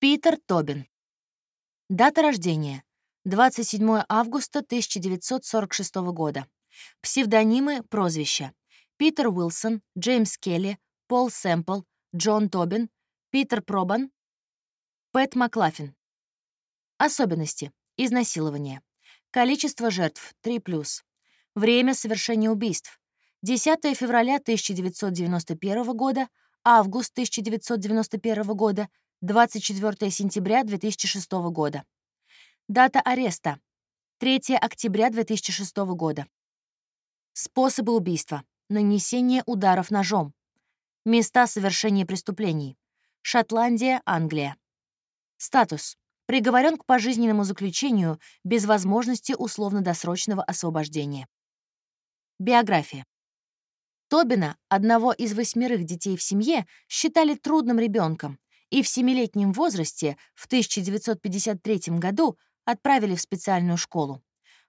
Питер Тобин. Дата рождения. 27 августа 1946 года. Псевдонимы, прозвища. Питер Уилсон, Джеймс Келли, Пол Сэмпл, Джон Тобин, Питер Пробан, Пэт Маклафин. Особенности. Изнасилование. Количество жертв — 3+. Время совершения убийств. 10 февраля 1991 года, август 1991 года, 24 сентября 2006 года. Дата ареста. 3 октября 2006 года. Способы убийства. Нанесение ударов ножом. Места совершения преступлений. Шотландия, Англия. Статус. Приговорен к пожизненному заключению без возможности условно-досрочного освобождения. Биография. Тобина, одного из восьмерых детей в семье, считали трудным ребенком, и в семилетнем возрасте, в 1953 году, отправили в специальную школу.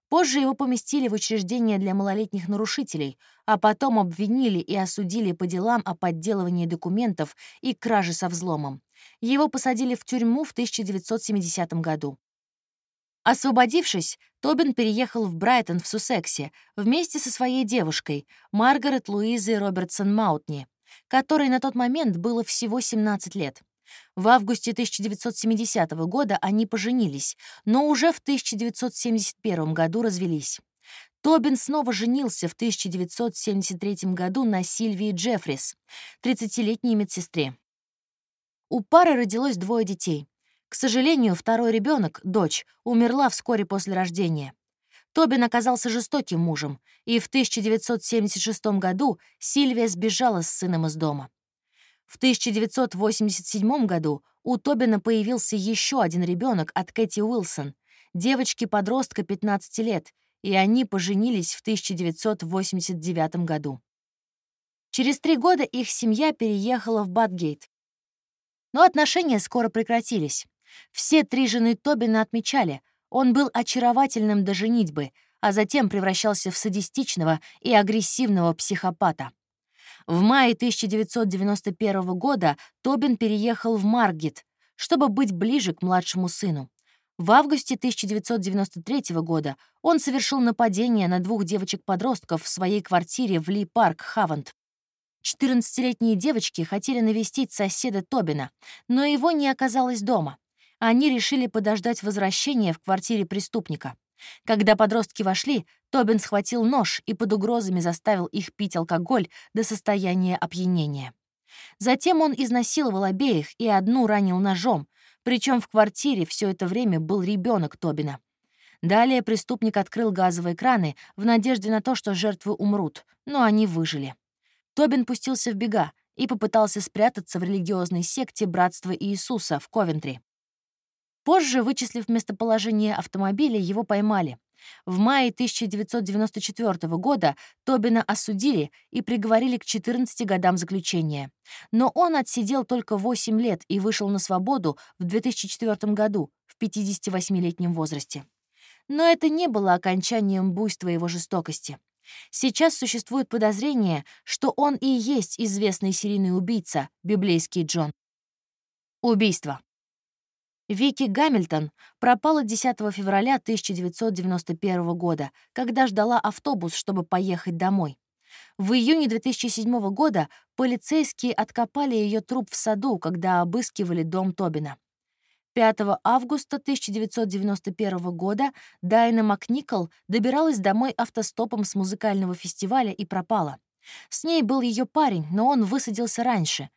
Позже его поместили в учреждение для малолетних нарушителей, а потом обвинили и осудили по делам о подделывании документов и краже со взломом. Его посадили в тюрьму в 1970 году. Освободившись, Тобин переехал в Брайтон в Суссексе вместе со своей девушкой, Маргарет Луизой Робертсон Маутни, которой на тот момент было всего 17 лет. В августе 1970 года они поженились, но уже в 1971 году развелись. Тобин снова женился в 1973 году на Сильвии Джеффрис, 30-летней медсестре. У пары родилось двое детей. К сожалению, второй ребенок, дочь, умерла вскоре после рождения. Тобин оказался жестоким мужем, и в 1976 году Сильвия сбежала с сыном из дома. В 1987 году у Тобина появился еще один ребенок от Кэти Уилсон, девочки-подростка 15 лет, и они поженились в 1989 году. Через три года их семья переехала в Батгейт. Но отношения скоро прекратились. Все три жены Тобина отмечали, он был очаровательным до женитьбы, а затем превращался в садистичного и агрессивного психопата. В мае 1991 года Тобин переехал в Маргет, чтобы быть ближе к младшему сыну. В августе 1993 года он совершил нападение на двух девочек-подростков в своей квартире в Ли-парк, Хавант. 14-летние девочки хотели навестить соседа Тобина, но его не оказалось дома. Они решили подождать возвращения в квартире преступника. Когда подростки вошли, Тобин схватил нож и под угрозами заставил их пить алкоголь до состояния опьянения. Затем он изнасиловал обеих и одну ранил ножом, причем в квартире все это время был ребенок Тобина. Далее преступник открыл газовые краны в надежде на то, что жертвы умрут, но они выжили. Тобин пустился в бега и попытался спрятаться в религиозной секте Братства Иисуса в Ковентри. Позже, вычислив местоположение автомобиля, его поймали. В мае 1994 года Тобина осудили и приговорили к 14 годам заключения. Но он отсидел только 8 лет и вышел на свободу в 2004 году, в 58-летнем возрасте. Но это не было окончанием буйства его жестокости. Сейчас существует подозрение, что он и есть известный серийный убийца, библейский Джон. Убийство. Вики Гамильтон пропала 10 февраля 1991 года, когда ждала автобус, чтобы поехать домой. В июне 2007 года полицейские откопали ее труп в саду, когда обыскивали дом Тобина. 5 августа 1991 года Дайна Макникол добиралась домой автостопом с музыкального фестиваля и пропала. С ней был ее парень, но он высадился раньше.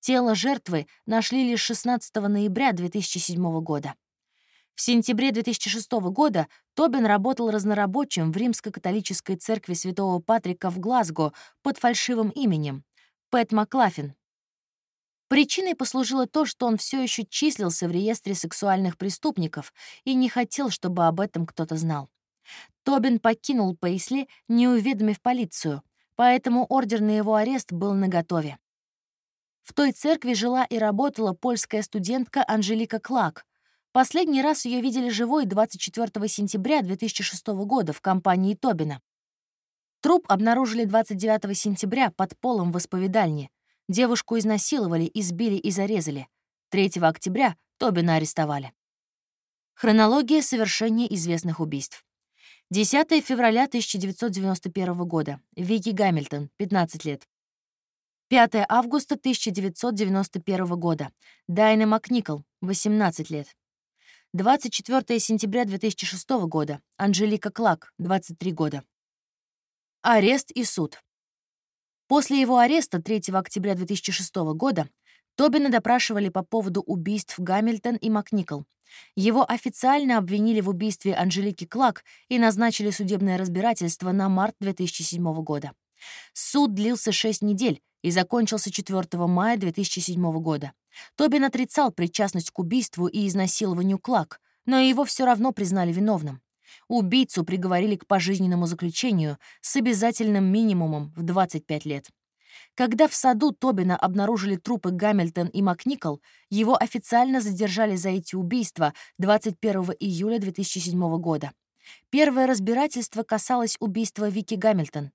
Тело жертвы нашли лишь 16 ноября 2007 года. В сентябре 2006 года Тобин работал разнорабочим в римско-католической церкви Святого Патрика в Глазго под фальшивым именем — Пэт Маклафин. Причиной послужило то, что он все еще числился в реестре сексуальных преступников и не хотел, чтобы об этом кто-то знал. Тобин покинул Пейсли, не уведомив полицию, поэтому ордер на его арест был наготове. В той церкви жила и работала польская студентка Анжелика Клак. Последний раз ее видели живой 24 сентября 2006 года в компании Тобина. Труп обнаружили 29 сентября под полом в исповедальне. Девушку изнасиловали, избили и зарезали. 3 октября Тобина арестовали. Хронология совершения известных убийств. 10 февраля 1991 года. Вики Гамильтон, 15 лет. 5 августа 1991 года. Дайна Макникол, 18 лет. 24 сентября 2006 года. Анжелика Клак, 23 года. Арест и суд. После его ареста 3 октября 2006 года Тобина допрашивали по поводу убийств Гамильтон и Макникол. Его официально обвинили в убийстве Анжелики Клак и назначили судебное разбирательство на март 2007 года. Суд длился 6 недель и закончился 4 мая 2007 года. Тобин отрицал причастность к убийству и изнасилованию Клак, но его все равно признали виновным. Убийцу приговорили к пожизненному заключению с обязательным минимумом в 25 лет. Когда в саду Тобина обнаружили трупы Гамильтон и Макникол, его официально задержали за эти убийства 21 июля 2007 года. Первое разбирательство касалось убийства Вики Гамильтон.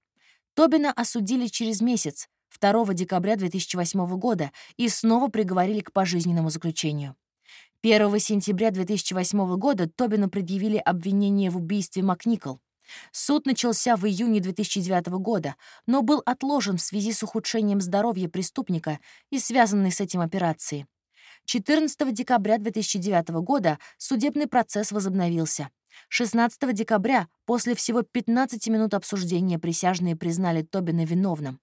Тобина осудили через месяц, 2 декабря 2008 года, и снова приговорили к пожизненному заключению. 1 сентября 2008 года Тобину предъявили обвинение в убийстве Макникол. Суд начался в июне 2009 года, но был отложен в связи с ухудшением здоровья преступника и связанной с этим операцией. 14 декабря 2009 года судебный процесс возобновился. 16 декабря, после всего 15 минут обсуждения, присяжные признали Тобина виновным.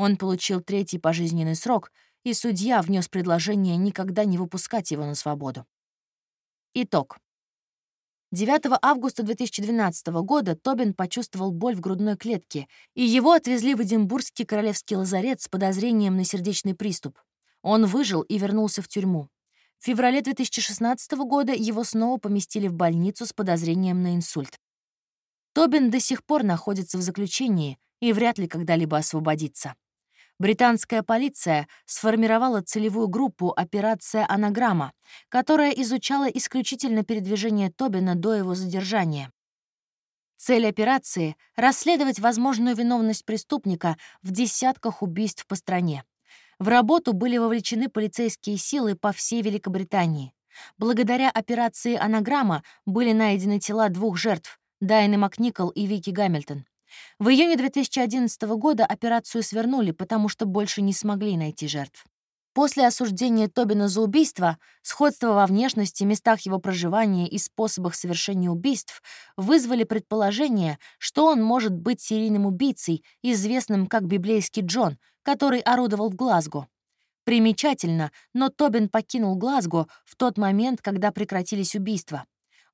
Он получил третий пожизненный срок, и судья внес предложение никогда не выпускать его на свободу. Итог. 9 августа 2012 года Тобин почувствовал боль в грудной клетке, и его отвезли в Эдинбургский королевский лазарет с подозрением на сердечный приступ. Он выжил и вернулся в тюрьму. В феврале 2016 года его снова поместили в больницу с подозрением на инсульт. Тобин до сих пор находится в заключении и вряд ли когда-либо освободится. Британская полиция сформировала целевую группу «Операция Анаграмма», которая изучала исключительно передвижение Тобина до его задержания. Цель операции — расследовать возможную виновность преступника в десятках убийств по стране. В работу были вовлечены полицейские силы по всей Великобритании. Благодаря операции «Анаграмма» были найдены тела двух жертв — Дайны Макникол и Вики Гамильтон. В июне 2011 года операцию свернули, потому что больше не смогли найти жертв. После осуждения Тобина за убийство, сходство во внешности, местах его проживания и способах совершения убийств вызвали предположение, что он может быть серийным убийцей, известным как библейский Джон, который орудовал в Глазго. Примечательно, но Тобин покинул Глазго в тот момент, когда прекратились убийства.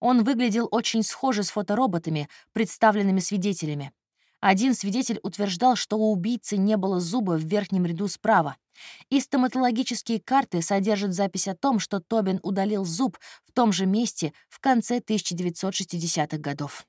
Он выглядел очень схоже с фотороботами, представленными свидетелями. Один свидетель утверждал, что у убийцы не было зуба в верхнем ряду справа. И стоматологические карты содержат запись о том, что Тобин удалил зуб в том же месте в конце 1960-х годов.